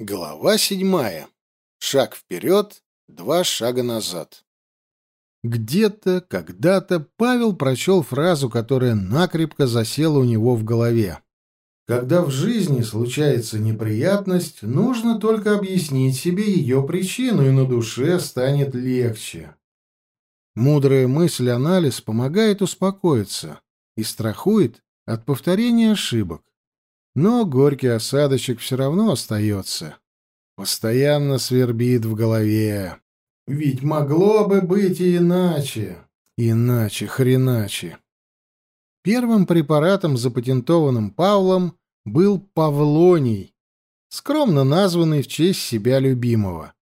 Глава седьмая. Шаг вперед, два шага назад. Где-то, когда-то Павел прочел фразу, которая накрепко засела у него в голове. Когда в жизни случается неприятность, нужно только объяснить себе ее причину, и на душе станет легче. Мудрая мысль-анализ помогает успокоиться и страхует от повторения ошибок. Но горький осадочек все равно остается. Постоянно свербит в голове. Ведь могло бы быть и иначе. Иначе, хреначе. Первым препаратом, запатентованным Павлом, был Павлоний, скромно названный в честь себя любимого.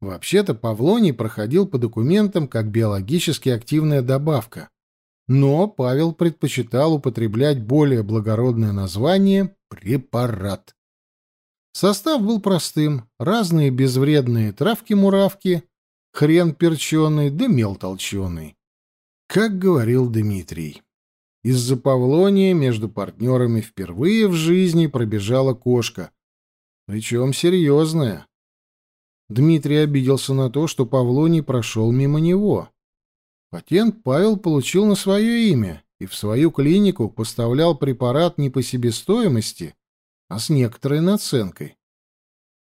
Вообще-то Павлоний проходил по документам как биологически активная добавка, но Павел предпочитал употреблять более благородное название «препарат». Состав был простым. Разные безвредные травки-муравки, хрен перченый да мел толченый. Как говорил Дмитрий. Из-за Павлония между партнерами впервые в жизни пробежала кошка. Причем серьезная. Дмитрий обиделся на то, что Павлоний прошел мимо него. Патент Павел получил на свое имя и в свою клинику поставлял препарат не по себестоимости, а с некоторой наценкой.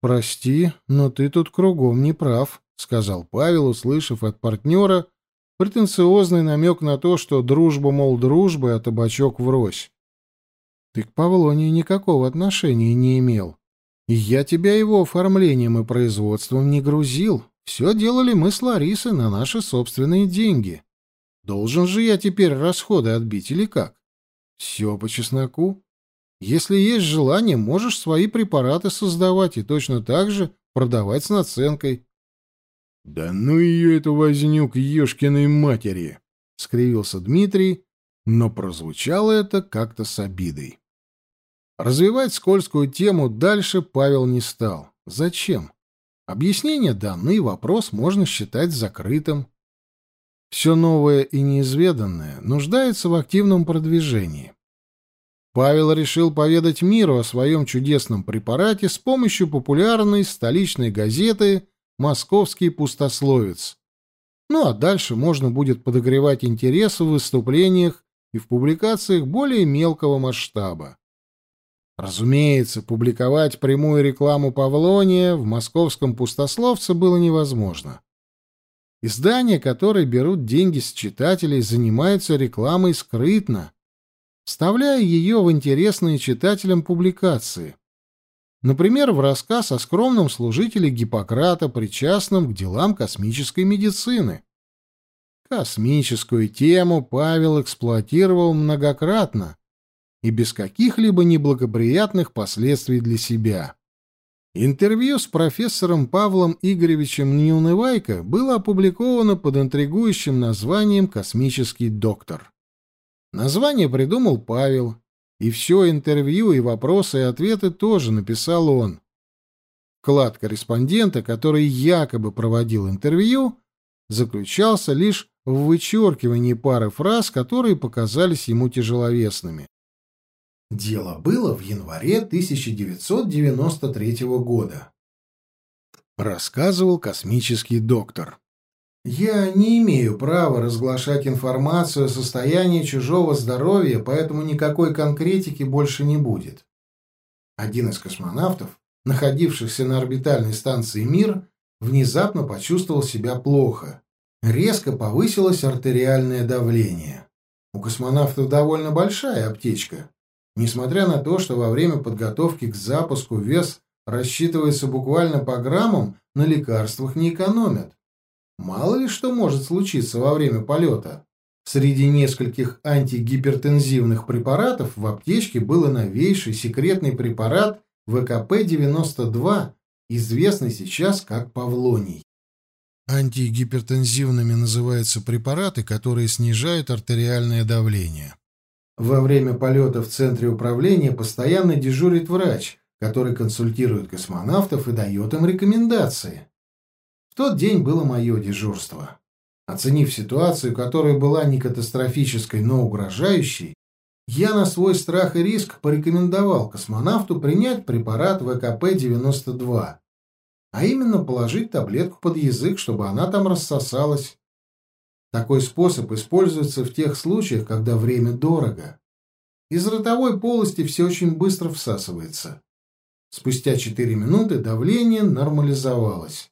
«Прости, но ты тут кругом не прав», — сказал Павел, услышав от партнера претенциозный намек на то, что дружба, мол, дружба, а табачок врозь. «Ты к Павлонии никакого отношения не имел, и я тебя его оформлением и производством не грузил, все делали мы с Ларисой на наши собственные деньги. Должен же я теперь расходы отбить или как? Все по чесноку. Если есть желание, можешь свои препараты создавать и точно так же продавать с наценкой. — Да ну ее эту возню к ешкиной матери! — скривился Дмитрий, но прозвучало это как-то с обидой. Развивать скользкую тему дальше Павел не стал. Зачем? Объяснение даны, вопрос можно считать закрытым. Все новое и неизведанное нуждается в активном продвижении. Павел решил поведать миру о своем чудесном препарате с помощью популярной столичной газеты «Московский пустословец». Ну а дальше можно будет подогревать интерес в выступлениях и в публикациях более мелкого масштаба. Разумеется, публиковать прямую рекламу Павлония в московском пустословце было невозможно. Издания, которые берут деньги с читателей, занимаются рекламой скрытно, вставляя ее в интересные читателям публикации. Например, в рассказ о скромном служителе Гиппократа, причастном к делам космической медицины. Космическую тему Павел эксплуатировал многократно, и без каких-либо неблагоприятных последствий для себя. Интервью с профессором Павлом Игоревичем Неунывайко было опубликовано под интригующим названием «Космический доктор». Название придумал Павел, и все интервью и вопросы и ответы тоже написал он. Вклад корреспондента, который якобы проводил интервью, заключался лишь в вычеркивании пары фраз, которые показались ему тяжеловесными. Дело было в январе 1993 года. Рассказывал космический доктор. Я не имею права разглашать информацию о состоянии чужого здоровья, поэтому никакой конкретики больше не будет. Один из космонавтов, находившихся на орбитальной станции «Мир», внезапно почувствовал себя плохо. Резко повысилось артериальное давление. У космонавтов довольно большая аптечка, Несмотря на то, что во время подготовки к запуску вес рассчитывается буквально по граммам, на лекарствах не экономят. Мало ли что может случиться во время полета. Среди нескольких антигипертензивных препаратов в аптечке был новейший секретный препарат ВКП-92, известный сейчас как павлоний. Антигипертензивными называются препараты, которые снижают артериальное давление. Во время полета в центре управления постоянно дежурит врач, который консультирует космонавтов и дает им рекомендации. В тот день было мое дежурство. Оценив ситуацию, которая была не катастрофической, но угрожающей, я на свой страх и риск порекомендовал космонавту принять препарат ВКП-92, а именно положить таблетку под язык, чтобы она там рассосалась. Такой способ используется в тех случаях, когда время дорого. Из ротовой полости все очень быстро всасывается. Спустя 4 минуты давление нормализовалось.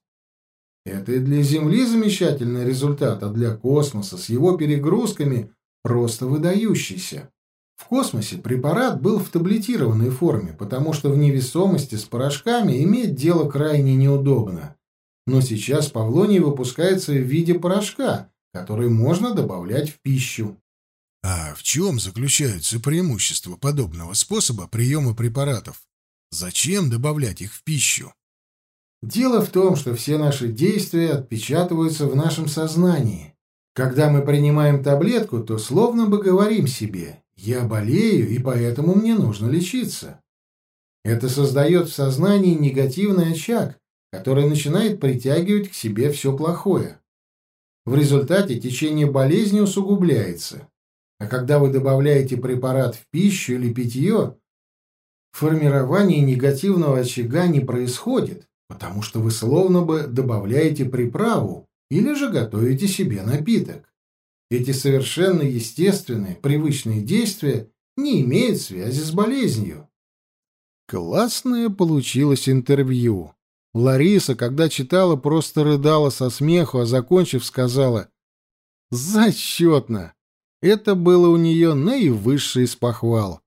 Это и для Земли замечательный результат, а для космоса с его перегрузками просто выдающийся. В космосе препарат был в таблетированной форме, потому что в невесомости с порошками иметь дело крайне неудобно. Но сейчас павлоний выпускается в виде порошка, который можно добавлять в пищу. А в чем заключаются преимущества подобного способа приема препаратов? Зачем добавлять их в пищу? Дело в том, что все наши действия отпечатываются в нашем сознании. Когда мы принимаем таблетку, то словно бы говорим себе «я болею, и поэтому мне нужно лечиться». Это создает в сознании негативный очаг, который начинает притягивать к себе все плохое. В результате течение болезни усугубляется. А когда вы добавляете препарат в пищу или питье, формирование негативного очага не происходит, потому что вы словно бы добавляете приправу или же готовите себе напиток. Эти совершенно естественные, привычные действия не имеют связи с болезнью. Классное получилось интервью. Лариса, когда читала, просто рыдала со смеху, а закончив, сказала «Зачетно!». Это было у нее наивысший из похвал.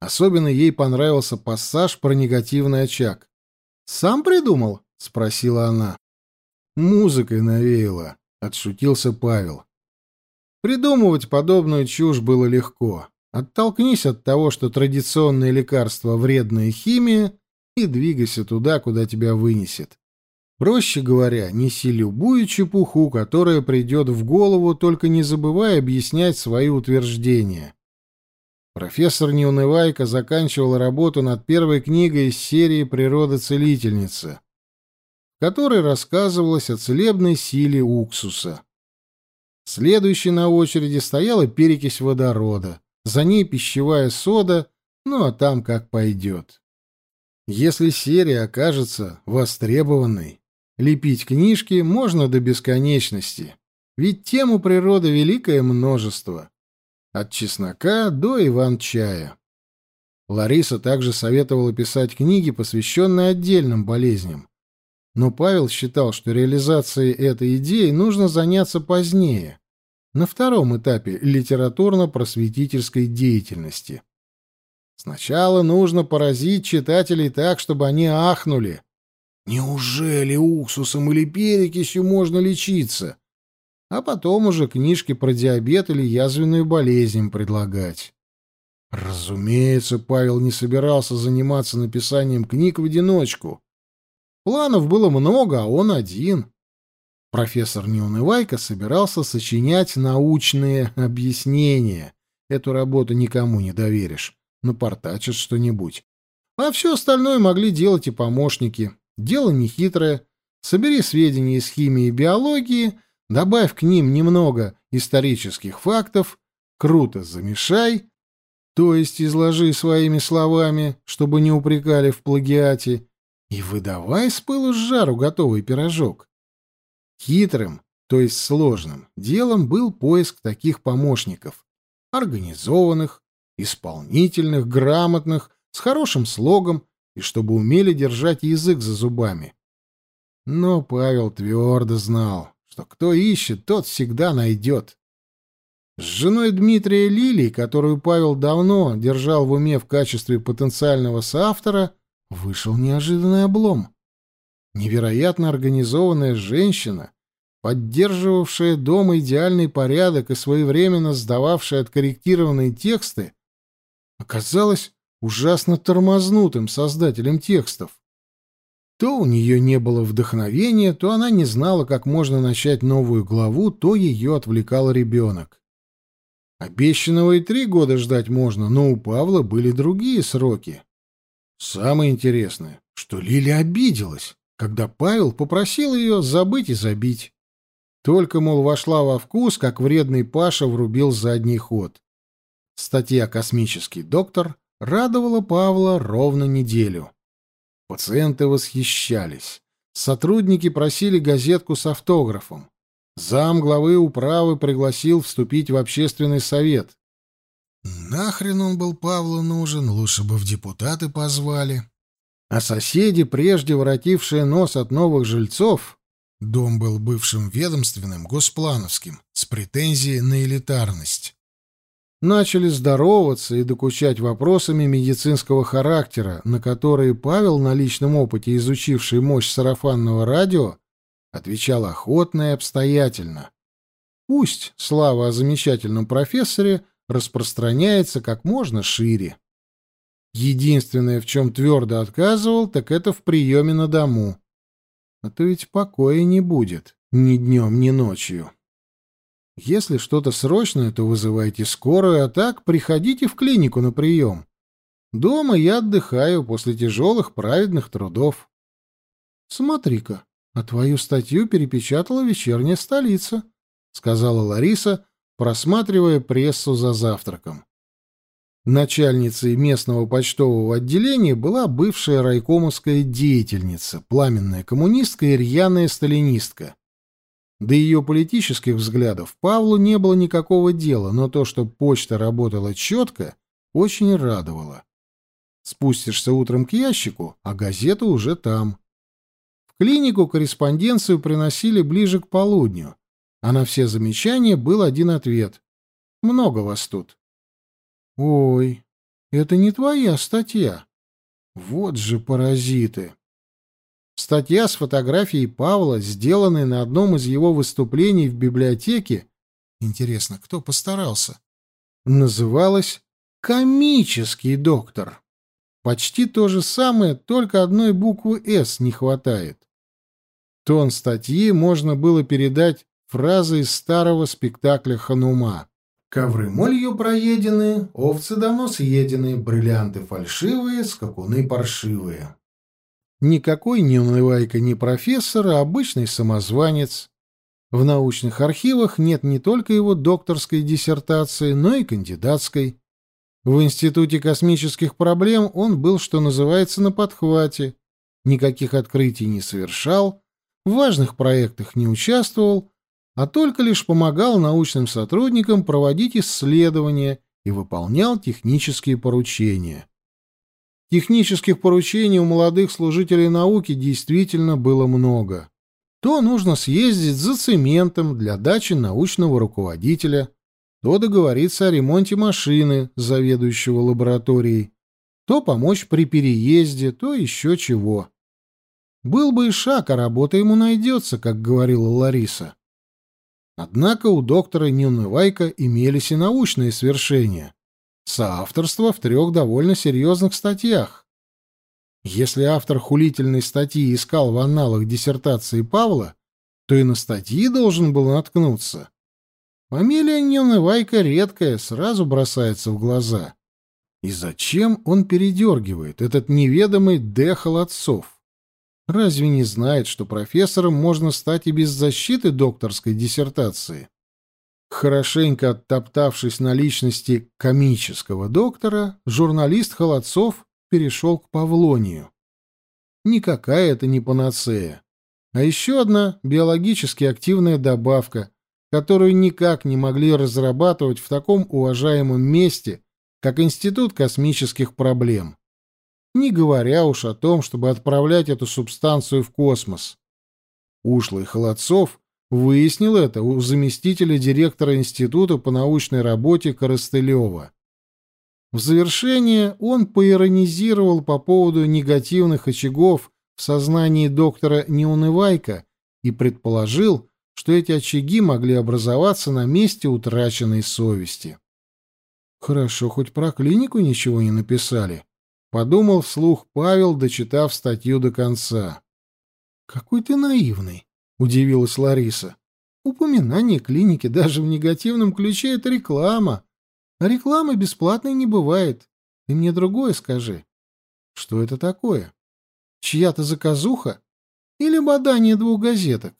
Особенно ей понравился пассаж про негативный очаг. «Сам придумал?» — спросила она. «Музыкой навеяло», — отшутился Павел. Придумывать подобную чушь было легко. Оттолкнись от того, что традиционные лекарства — вредная химия, и двигайся туда, куда тебя вынесет. Проще говоря, неси любую чепуху, которая придет в голову, только не забывай объяснять свои утверждения. Профессор Неунывайко заканчивал работу над первой книгой из серии «Природа-целительница», в которой рассказывалось о целебной силе уксуса. Следующей на очереди стояла перекись водорода, за ней пищевая сода, ну а там как пойдет. Если серия окажется востребованной, лепить книжки можно до бесконечности, ведь тему природы великое множество от чеснока до иван-чая. Лариса также советовала писать книги, посвященные отдельным болезням. Но Павел считал, что реализацией этой идеи нужно заняться позднее, на втором этапе литературно-просветительской деятельности. Сначала нужно поразить читателей так, чтобы они ахнули. Неужели уксусом или перекисью можно лечиться? а потом уже книжки про диабет или язвенную болезнь предлагать. Разумеется, Павел не собирался заниматься написанием книг в одиночку. Планов было много, а он один. Профессор Неунывайко собирался сочинять научные объяснения. Эту работу никому не доверишь. Напортачат что-нибудь. А все остальное могли делать и помощники. Дело нехитрое. Собери сведения из химии и биологии — Добавь к ним немного исторических фактов, круто замешай, то есть изложи своими словами, чтобы не упрекали в плагиате, и выдавай с пылу с жару готовый пирожок. Хитрым, то есть сложным, делом был поиск таких помощников, организованных, исполнительных, грамотных, с хорошим слогом и чтобы умели держать язык за зубами. Но Павел твердо знал, что кто ищет, тот всегда найдет. С женой Дмитрия Лилий, которую Павел давно держал в уме в качестве потенциального соавтора, вышел неожиданный облом. Невероятно организованная женщина, поддерживавшая дома идеальный порядок и своевременно сдававшая откорректированные тексты, оказалась ужасно тормознутым создателем текстов. То у нее не было вдохновения, то она не знала, как можно начать новую главу, то ее отвлекал ребенок. Обещанного и три года ждать можно, но у Павла были другие сроки. Самое интересное, что Лиля обиделась, когда Павел попросил ее забыть и забить. Только, мол, вошла во вкус, как вредный Паша врубил задний ход. Статья «Космический доктор» радовала Павла ровно неделю. Пациенты восхищались. Сотрудники просили газетку с автографом. Зам главы управы пригласил вступить в общественный совет. Нахрен он был Павлу нужен, лучше бы в депутаты позвали. А соседи, прежде воротившие нос от новых жильцов, дом был бывшим ведомственным, госплановским, с претензией на элитарность начали здороваться и докучать вопросами медицинского характера, на которые Павел, на личном опыте изучивший мощь сарафанного радио, отвечал охотно и обстоятельно. Пусть слава о замечательном профессоре распространяется как можно шире. Единственное, в чем твердо отказывал, так это в приеме на дому. А то ведь покоя не будет ни днем, ни ночью. Если что-то срочное, то вызывайте скорую, а так приходите в клинику на прием. Дома я отдыхаю после тяжелых праведных трудов. Смотри-ка, а твою статью перепечатала вечерняя столица, сказала Лариса, просматривая прессу за завтраком. Начальницей местного почтового отделения была бывшая райкомовская деятельница, пламенная коммунистка и рьяная сталинистка. До ее политических взглядов Павлу не было никакого дела, но то, что почта работала четко, очень радовало. Спустишься утром к ящику, а газета уже там. В клинику корреспонденцию приносили ближе к полудню, а на все замечания был один ответ. «Много вас тут». «Ой, это не твоя статья. Вот же паразиты!» Статья с фотографией Павла, сделанная на одном из его выступлений в библиотеке, интересно, кто постарался, называлась «Комический доктор». Почти то же самое, только одной буквы «С» не хватает. Тон статьи можно было передать фразой из старого спектакля «Ханума». Ковры молью проедены, овцы давно съедены, бриллианты фальшивые, скакуны паршивые. Никакой не унывайка не профессор, а обычный самозванец. В научных архивах нет не только его докторской диссертации, но и кандидатской. В Институте космических проблем он был, что называется, на подхвате. Никаких открытий не совершал, в важных проектах не участвовал, а только лишь помогал научным сотрудникам проводить исследования и выполнял технические поручения. Технических поручений у молодых служителей науки действительно было много. То нужно съездить за цементом для дачи научного руководителя, то договориться о ремонте машины заведующего лабораторией, то помочь при переезде, то еще чего. Был бы и шаг, а работа ему найдется, как говорила Лариса. Однако у доктора Неунывайка имелись и научные свершения соавторство в трех довольно серьезных статьях. Если автор хулительной статьи искал в анналах диссертации Павла, то и на статьи должен был наткнуться. Фамилия Ненывайка редкая, сразу бросается в глаза. И зачем он передергивает, этот неведомый Д. Холодцов? Разве не знает, что профессором можно стать и без защиты докторской диссертации? Хорошенько оттоптавшись на личности комического доктора, журналист Холодцов перешел к Павлонию. Никакая это не панацея, а еще одна биологически активная добавка, которую никак не могли разрабатывать в таком уважаемом месте, как Институт космических проблем. Не говоря уж о том, чтобы отправлять эту субстанцию в космос. Ушлый Холодцов Выяснил это у заместителя директора Института по научной работе Коростылева. В завершение он поиронизировал по поводу негативных очагов в сознании доктора Неунывайка и предположил, что эти очаги могли образоваться на месте утраченной совести. «Хорошо, хоть про клинику ничего не написали», — подумал вслух Павел, дочитав статью до конца. «Какой ты наивный. — удивилась Лариса. «Упоминание клиники даже в негативном ключе — это реклама. А рекламы бесплатной не бывает. Ты мне другое скажи. Что это такое? Чья-то заказуха? Или бадание двух газеток?»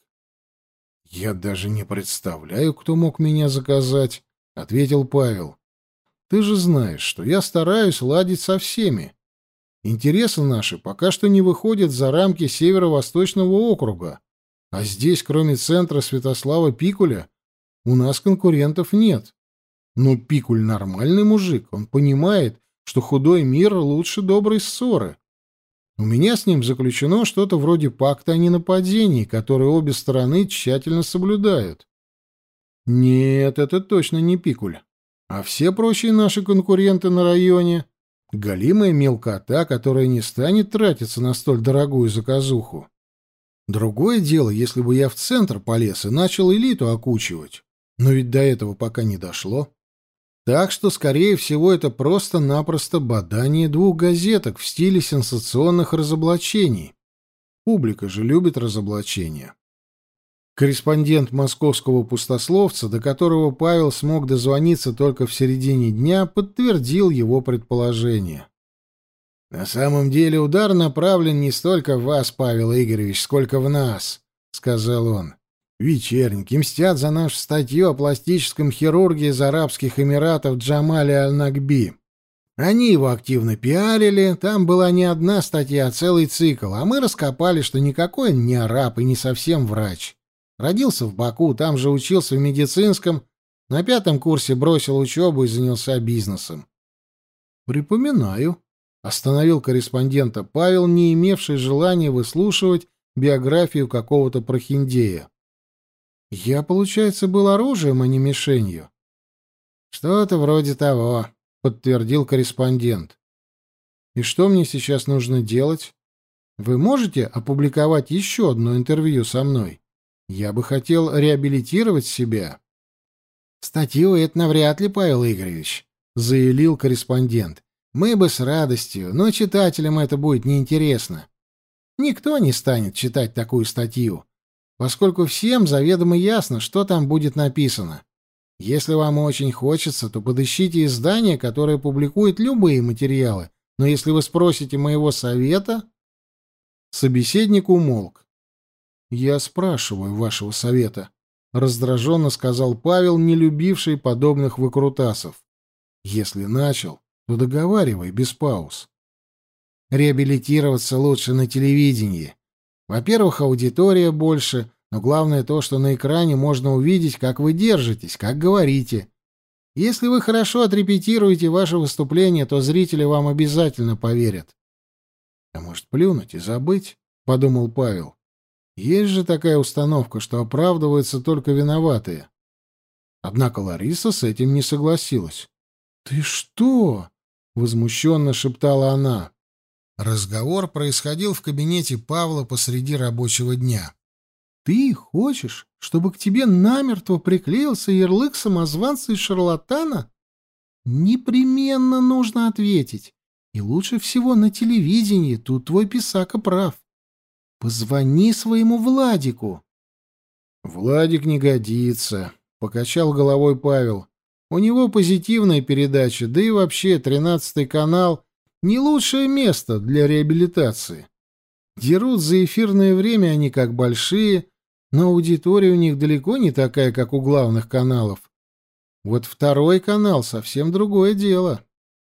«Я даже не представляю, кто мог меня заказать», — ответил Павел. Ты же знаешь, что я стараюсь ладить со всеми. Интересы наши пока что не выходят за рамки Северо-Восточного округа. А здесь, кроме центра Святослава Пикуля, у нас конкурентов нет. Но Пикуль нормальный мужик, он понимает, что худой мир лучше доброй ссоры. У меня с ним заключено что-то вроде пакта о ненападении, который обе стороны тщательно соблюдают. Нет, это точно не Пикуль. А все прочие наши конкуренты на районе — галимая мелкота, которая не станет тратиться на столь дорогую заказуху. Другое дело, если бы я в центр полез и начал элиту окучивать. Но ведь до этого пока не дошло. Так что, скорее всего, это просто-напросто бадание двух газеток в стиле сенсационных разоблачений. Публика же любит разоблачения. Корреспондент московского пустословца, до которого Павел смог дозвониться только в середине дня, подтвердил его предположение. «На самом деле удар направлен не столько в вас, Павел Игоревич, сколько в нас», — сказал он. Вечерники мстят за нашу статью о пластическом хирурге из Арабских Эмиратов Джамале Аль-Нагби. Они его активно пиарили, там была не одна статья, а целый цикл, а мы раскопали, что никакой он не араб и не совсем врач. Родился в Баку, там же учился в медицинском, на пятом курсе бросил учебу и занялся бизнесом. «Припоминаю», — остановил корреспондента Павел, не имевший желания выслушивать биографию какого-то прохиндея. Я, получается, был оружием, а не мишенью. Что-то вроде того, подтвердил корреспондент. И что мне сейчас нужно делать? Вы можете опубликовать еще одно интервью со мной? Я бы хотел реабилитировать себя. Статью это навряд ли, Павел Игоревич, заявил корреспондент. Мы бы с радостью, но читателям это будет неинтересно. Никто не станет читать такую статью поскольку всем заведомо ясно, что там будет написано. Если вам очень хочется, то подыщите издание, которое публикует любые материалы, но если вы спросите моего совета...» Собеседник умолк. «Я спрашиваю вашего совета», — раздраженно сказал Павел, не любивший подобных выкрутасов. «Если начал, то договаривай без пауз». «Реабилитироваться лучше на телевидении. Во-первых, аудитория больше, но главное то, что на экране можно увидеть, как вы держитесь, как говорите. Если вы хорошо отрепетируете ваше выступление, то зрители вам обязательно поверят. А может, плюнуть и забыть? — подумал Павел. Есть же такая установка, что оправдываются только виноватые. Однако Лариса с этим не согласилась. «Ты что?» — возмущенно шептала она. Разговор происходил в кабинете Павла посреди рабочего дня. «Ты хочешь, чтобы к тебе намертво приклеился ярлык самозванца и шарлатана?» «Непременно нужно ответить. И лучше всего на телевидении, тут твой писака прав. Позвони своему Владику». «Владик не годится», — покачал головой Павел. «У него позитивная передача, да и вообще тринадцатый канал не лучшее место для реабилитации. Дерут за эфирное время они как большие, но аудитория у них далеко не такая, как у главных каналов. Вот второй канал — совсем другое дело.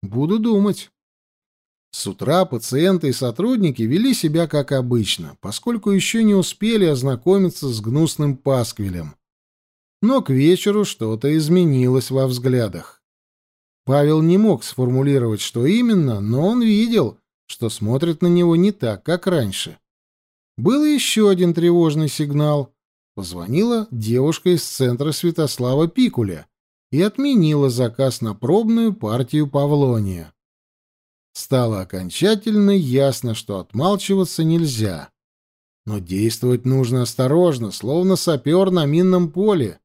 Буду думать. С утра пациенты и сотрудники вели себя как обычно, поскольку еще не успели ознакомиться с гнусным пасквилем. Но к вечеру что-то изменилось во взглядах. Павел не мог сформулировать, что именно, но он видел, что смотрит на него не так, как раньше. Был еще один тревожный сигнал. Позвонила девушка из центра Святослава Пикуля и отменила заказ на пробную партию Павлония. Стало окончательно ясно, что отмалчиваться нельзя. Но действовать нужно осторожно, словно сапер на минном поле.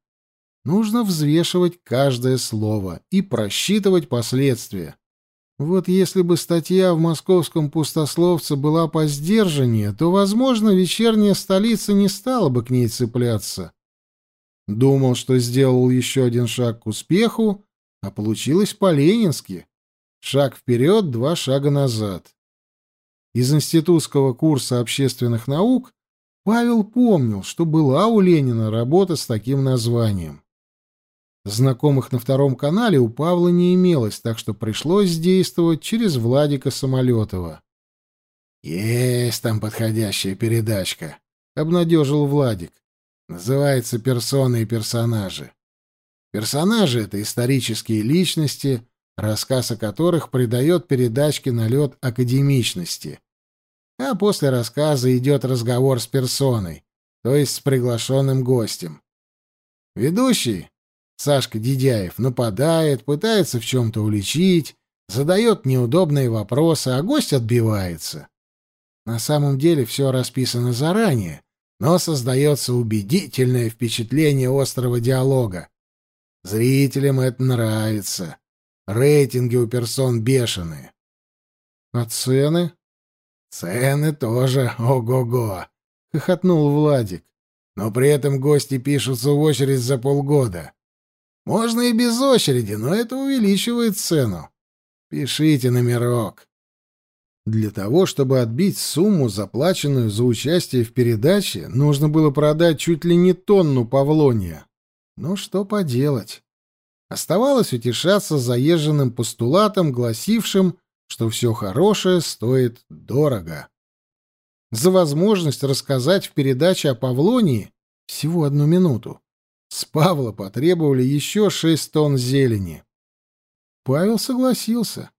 Нужно взвешивать каждое слово и просчитывать последствия. Вот если бы статья в московском пустословце была по сдержаннее, то, возможно, вечерняя столица не стала бы к ней цепляться. Думал, что сделал еще один шаг к успеху, а получилось по-ленински. Шаг вперед, два шага назад. Из институтского курса общественных наук Павел помнил, что была у Ленина работа с таким названием. Знакомых на втором канале у Павла не имелось, так что пришлось действовать через Владика Самолетова. «Есть там подходящая передачка», — обнадежил Владик. «Называется «Персоны и персонажи». Персонажи — это исторические личности, рассказ о которых придает передачке налет академичности. А после рассказа идет разговор с персоной, то есть с приглашенным гостем. Ведущий, Сашка Дидяев, нападает, пытается в чем-то уличить, задает неудобные вопросы, а гость отбивается. На самом деле все расписано заранее, но создается убедительное впечатление острого диалога. Зрителям это нравится. Рейтинги у персон бешеные. А цены? Цены тоже ого-го, хохотнул Владик. Но при этом гости пишутся в очередь за полгода. Можно и без очереди, но это увеличивает цену. Пишите номерок. Для того, чтобы отбить сумму, заплаченную за участие в передаче, нужно было продать чуть ли не тонну павлония. Ну что поделать? Оставалось утешаться заезженным постулатом, гласившим, что все хорошее стоит дорого. За возможность рассказать в передаче о Павлонии всего одну минуту с Павла потребовали еще шесть тонн зелени. Павел согласился.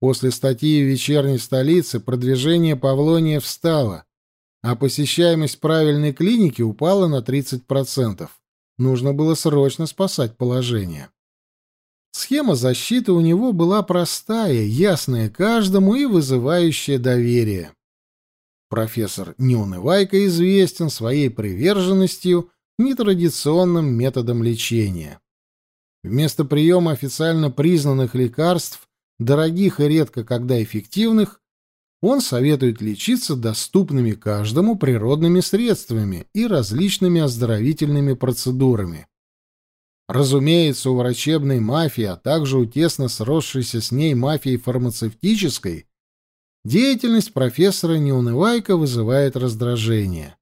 После статьи в вечерней столице продвижение Павлония встало, а посещаемость правильной клиники упала на 30%. Нужно было срочно спасать положение. Схема защиты у него была простая, ясная каждому и вызывающая доверие. Профессор Неунывайко известен своей приверженностью нетрадиционным методам лечения. Вместо приема официально признанных лекарств дорогих и редко когда эффективных, он советует лечиться доступными каждому природными средствами и различными оздоровительными процедурами. Разумеется, у врачебной мафии, а также у тесно сросшейся с ней мафии фармацевтической, деятельность профессора Неунывайка вызывает раздражение.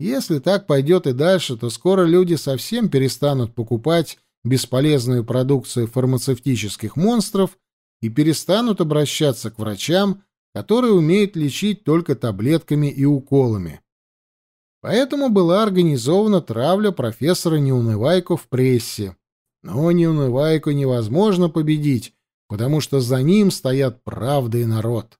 Если так пойдет и дальше, то скоро люди совсем перестанут покупать бесполезную продукцию фармацевтических монстров и перестанут обращаться к врачам, которые умеют лечить только таблетками и уколами. Поэтому была организована травля профессора Неунывайко в прессе. Но Неунывайко невозможно победить, потому что за ним стоят правда и народ.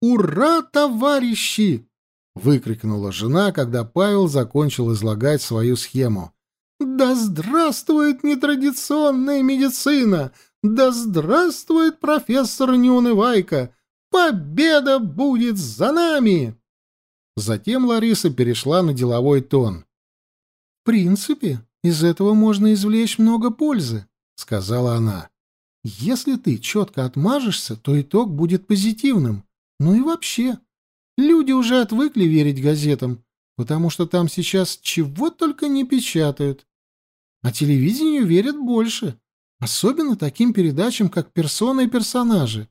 «Ура, товарищи!» — выкрикнула жена, когда Павел закончил излагать свою схему. «Да здравствует нетрадиционная медицина! Да здравствует профессор Неунывайко! Победа будет за нами!» Затем Лариса перешла на деловой тон. «В принципе, из этого можно извлечь много пользы», — сказала она. «Если ты четко отмажешься, то итог будет позитивным. Ну и вообще, люди уже отвыкли верить газетам, потому что там сейчас чего только не печатают. А телевидению верят больше. Особенно таким передачам, как «Персона и персонажи».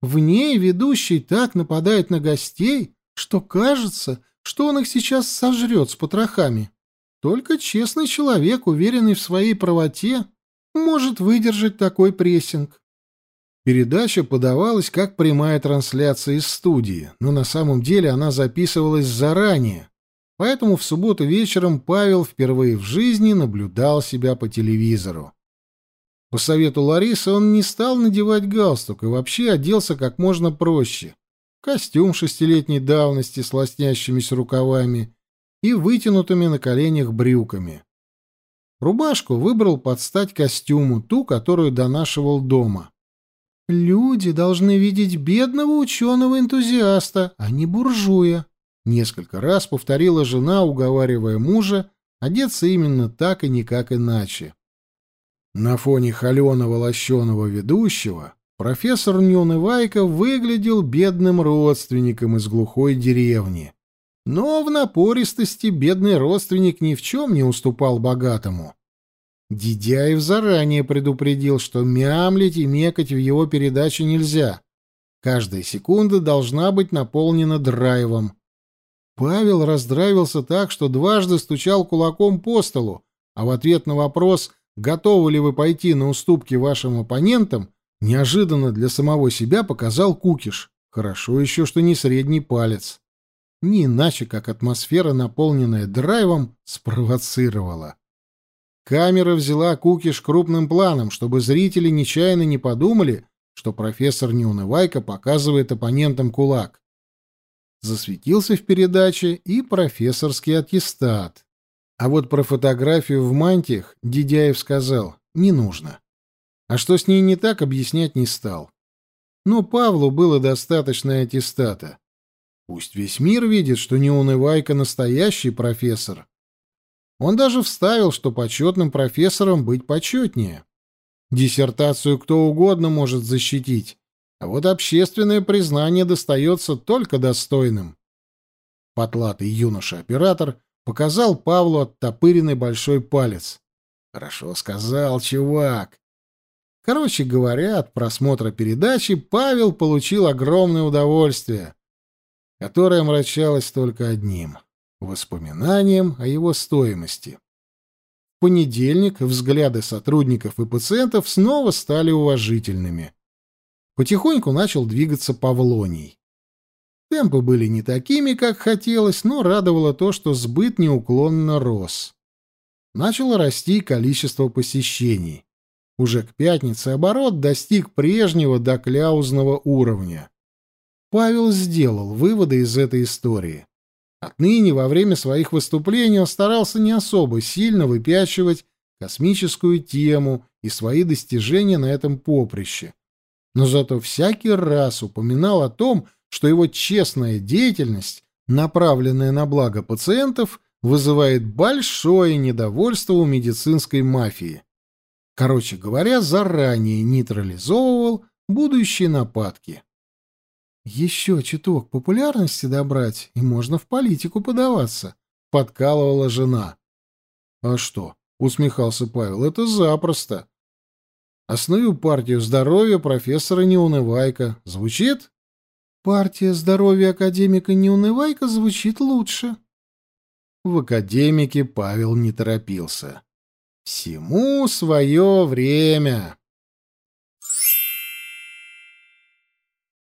В ней ведущий так нападает на гостей, что кажется, что он их сейчас сожрет с потрохами. Только честный человек, уверенный в своей правоте, может выдержать такой прессинг. Передача подавалась как прямая трансляция из студии, но на самом деле она записывалась заранее, поэтому в субботу вечером Павел впервые в жизни наблюдал себя по телевизору. По совету Ларисы он не стал надевать галстук и вообще оделся как можно проще. Костюм шестилетней давности с лоснящимися рукавами и вытянутыми на коленях брюками. Рубашку выбрал под стать костюму, ту, которую донашивал дома. «Люди должны видеть бедного ученого-энтузиаста, а не буржуя», — несколько раз повторила жена, уговаривая мужа одеться именно так и никак иначе. На фоне холеного лощеного ведущего профессор Нюнывайко выглядел бедным родственником из глухой деревни. Но в напористости бедный родственник ни в чем не уступал богатому. Дидяев заранее предупредил, что мямлить и мекать в его передаче нельзя. Каждая секунда должна быть наполнена драйвом. Павел раздравился так, что дважды стучал кулаком по столу, а в ответ на вопрос готовы ли вы пойти на уступки вашим оппонентам, неожиданно для самого себя показал Кукиш. Хорошо еще, что не средний палец. Не иначе, как атмосфера, наполненная драйвом, спровоцировала. Камера взяла Кукиш крупным планом, чтобы зрители нечаянно не подумали, что профессор Неунывайка показывает оппонентам кулак. Засветился в передаче и профессорский аттестат. А вот про фотографию в мантиях Дидяев сказал «не нужно». А что с ней не так, объяснять не стал. Но Павлу было достаточно аттестата. Пусть весь мир видит, что Неунывайка настоящий профессор. Он даже вставил, что почетным профессором быть почетнее. Диссертацию кто угодно может защитить, а вот общественное признание достается только достойным. Потлатый юноша-оператор показал Павлу оттопыренный большой палец. «Хорошо сказал, чувак». Короче говоря, от просмотра передачи Павел получил огромное удовольствие, которое омрачалось только одним — воспоминанием о его стоимости. В понедельник взгляды сотрудников и пациентов снова стали уважительными. Потихоньку начал двигаться Павлоний. Темпы были не такими, как хотелось, но радовало то, что сбыт неуклонно рос. Начало расти количество посещений. Уже к пятнице оборот достиг прежнего докляузного уровня. Павел сделал выводы из этой истории. Отныне во время своих выступлений он старался не особо сильно выпячивать космическую тему и свои достижения на этом поприще. Но зато всякий раз упоминал о том, что его честная деятельность, направленная на благо пациентов, вызывает большое недовольство у медицинской мафии. Короче говоря, заранее нейтрализовывал будущие нападки. «Еще чуток популярности добрать, и можно в политику подаваться», — подкалывала жена. «А что?» — усмехался Павел. «Это запросто. Основю партию здоровья профессора Неунывайка. Звучит?» Партия здоровья академика Неунывайка звучит лучше. В академике Павел не торопился. Всему свое время.